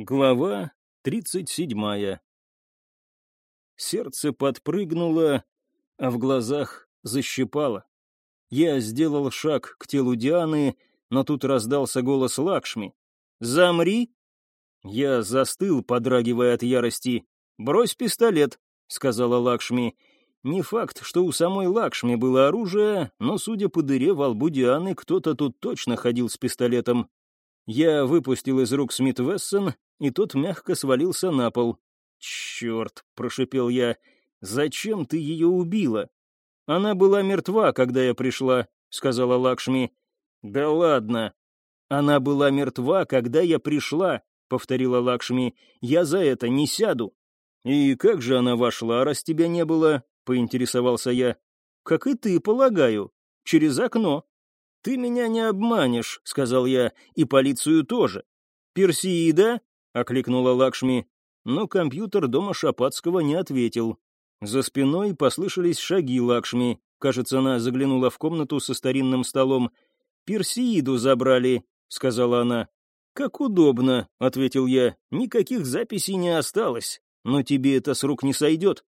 Глава тридцать седьмая. Сердце подпрыгнуло, а в глазах защипало. Я сделал шаг к телу Дианы, но тут раздался голос Лакшми. «Замри!» Я застыл, подрагивая от ярости. «Брось пистолет», — сказала Лакшми. Не факт, что у самой Лакшми было оружие, но, судя по дыре во лбу Дианы, кто-то тут точно ходил с пистолетом. Я выпустил из рук Смит Вессон, и тот мягко свалился на пол. «Черт!» — прошипел я. «Зачем ты ее убила?» «Она была мертва, когда я пришла», — сказала Лакшми. «Да ладно!» «Она была мертва, когда я пришла», — повторила Лакшми. «Я за это не сяду». «И как же она вошла, раз тебя не было?» — поинтересовался я. «Как и ты, полагаю. Через окно». «Ты меня не обманешь», — сказал я, — «и полицию тоже». «Персиида?» — окликнула Лакшми. Но компьютер дома Шапацкого не ответил. За спиной послышались шаги Лакшми. Кажется, она заглянула в комнату со старинным столом. «Персииду забрали», — сказала она. «Как удобно», — ответил я. «Никаких записей не осталось. Но тебе это с рук не сойдет».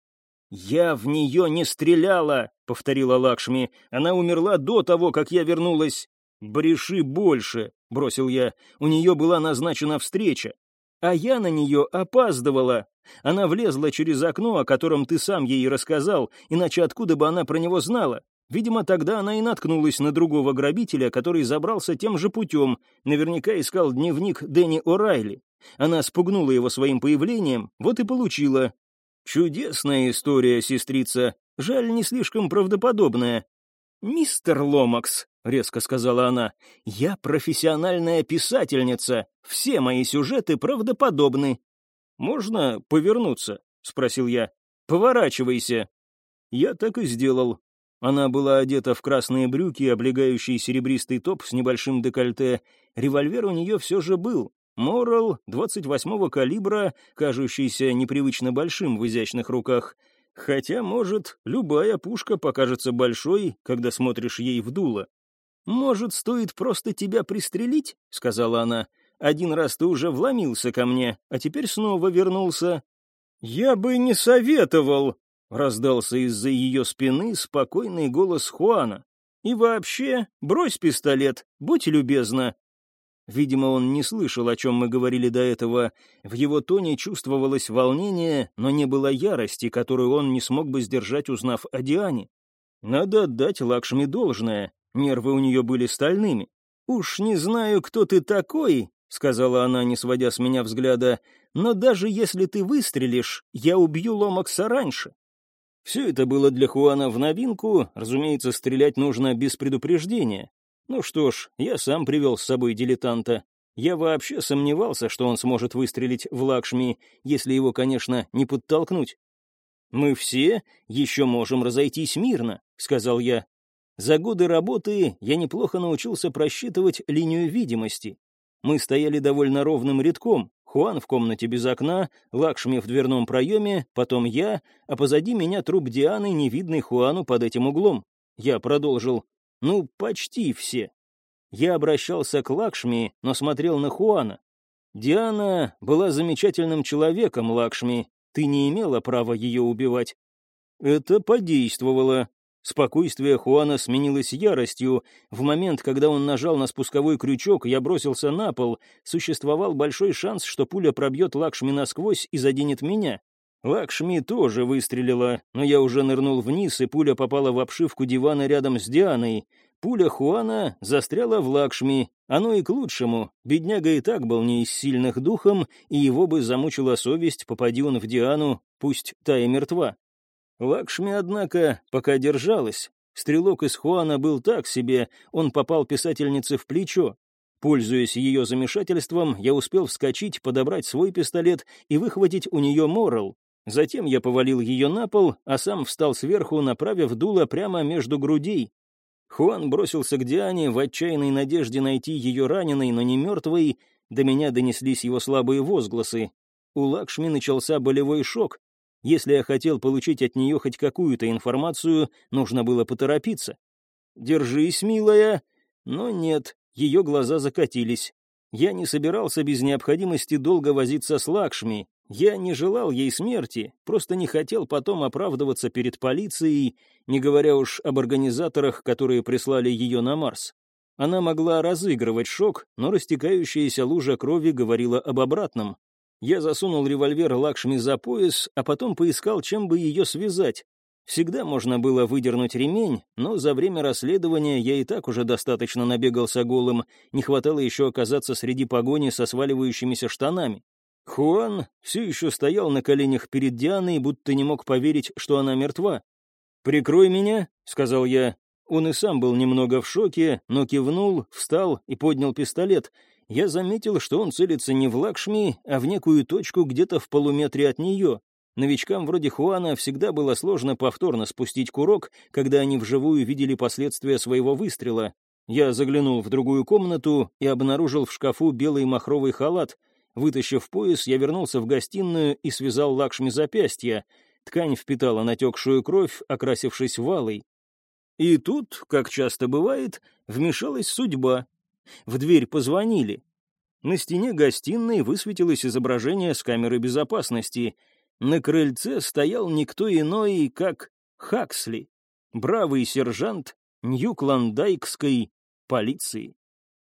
«Я в нее не стреляла», — повторила Лакшми. «Она умерла до того, как я вернулась». «Бреши больше», — бросил я. «У нее была назначена встреча». «А я на нее опаздывала. Она влезла через окно, о котором ты сам ей рассказал, иначе откуда бы она про него знала? Видимо, тогда она и наткнулась на другого грабителя, который забрался тем же путем, наверняка искал дневник Дэнни О'Райли. Она спугнула его своим появлением, вот и получила. Чудесная история, сестрица. Жаль, не слишком правдоподобная. «Мистер Ломакс», — резко сказала она, — «я профессиональная писательница. Все мои сюжеты правдоподобны». «Можно повернуться?» — спросил я. «Поворачивайся». Я так и сделал. Она была одета в красные брюки, облегающий серебристый топ с небольшим декольте. Револьвер у нее все же был, Морал 28-го калибра, кажущийся непривычно большим в изящных руках. Хотя, может, любая пушка покажется большой, когда смотришь ей в дуло. «Может, стоит просто тебя пристрелить?» — сказала она. «Один раз ты уже вломился ко мне, а теперь снова вернулся». «Я бы не советовал», — раздался из-за ее спины спокойный голос Хуана. «И вообще, брось пистолет, будь любезна, Видимо, он не слышал, о чем мы говорили до этого. В его тоне чувствовалось волнение, но не было ярости, которую он не смог бы сдержать, узнав о Диане. Надо отдать Лакшми должное, нервы у нее были стальными. «Уж не знаю, кто ты такой», — сказала она, не сводя с меня взгляда, «но даже если ты выстрелишь, я убью Ломакса раньше». Все это было для Хуана в новинку, разумеется, стрелять нужно без предупреждения. Ну что ж, я сам привел с собой дилетанта. Я вообще сомневался, что он сможет выстрелить в Лакшми, если его, конечно, не подтолкнуть. «Мы все еще можем разойтись мирно», — сказал я. За годы работы я неплохо научился просчитывать линию видимости. Мы стояли довольно ровным рядком. Хуан в комнате без окна, Лакшми в дверном проеме, потом я, а позади меня труп Дианы, невидный Хуану под этим углом. Я продолжил. Ну, почти все. Я обращался к Лакшми, но смотрел на Хуана. Диана была замечательным человеком, Лакшми. Ты не имела права ее убивать. Это подействовало. Спокойствие Хуана сменилось яростью. В момент, когда он нажал на спусковой крючок, я бросился на пол. Существовал большой шанс, что пуля пробьет Лакшми насквозь и заденет меня. Лакшми тоже выстрелила, но я уже нырнул вниз, и пуля попала в обшивку дивана рядом с Дианой. Пуля Хуана застряла в Лакшми. Оно и к лучшему. Бедняга и так был не из сильных духом, и его бы замучила совесть, попади он в Диану, пусть та и мертва. Лакшми, однако, пока держалась. Стрелок из Хуана был так себе, он попал писательнице в плечо. Пользуясь ее замешательством, я успел вскочить, подобрать свой пистолет и выхватить у нее морал. Затем я повалил ее на пол, а сам встал сверху, направив дуло прямо между грудей. Хуан бросился к Диане в отчаянной надежде найти ее раненой, но не мертвой. До меня донеслись его слабые возгласы. У Лакшми начался болевой шок. Если я хотел получить от нее хоть какую-то информацию, нужно было поторопиться. «Держись, милая!» Но нет, ее глаза закатились. Я не собирался без необходимости долго возиться с Лакшми. Я не желал ей смерти, просто не хотел потом оправдываться перед полицией, не говоря уж об организаторах, которые прислали ее на Марс. Она могла разыгрывать шок, но растекающаяся лужа крови говорила об обратном. Я засунул револьвер Лакшми за пояс, а потом поискал, чем бы ее связать. Всегда можно было выдернуть ремень, но за время расследования я и так уже достаточно набегался голым, не хватало еще оказаться среди погони со сваливающимися штанами. Хуан все еще стоял на коленях перед Дианой, будто не мог поверить, что она мертва. «Прикрой меня», — сказал я. Он и сам был немного в шоке, но кивнул, встал и поднял пистолет. Я заметил, что он целится не в Лакшми, а в некую точку где-то в полуметре от нее. Новичкам вроде Хуана всегда было сложно повторно спустить курок, когда они вживую видели последствия своего выстрела. Я заглянул в другую комнату и обнаружил в шкафу белый махровый халат. Вытащив пояс, я вернулся в гостиную и связал Лакшми запястья. Ткань впитала натекшую кровь, окрасившись валой. И тут, как часто бывает, вмешалась судьба. В дверь позвонили. На стене гостиной высветилось изображение с камеры безопасности — на крыльце стоял никто иной, как Хаксли, бравый сержант Нью-Клондайкской полиции.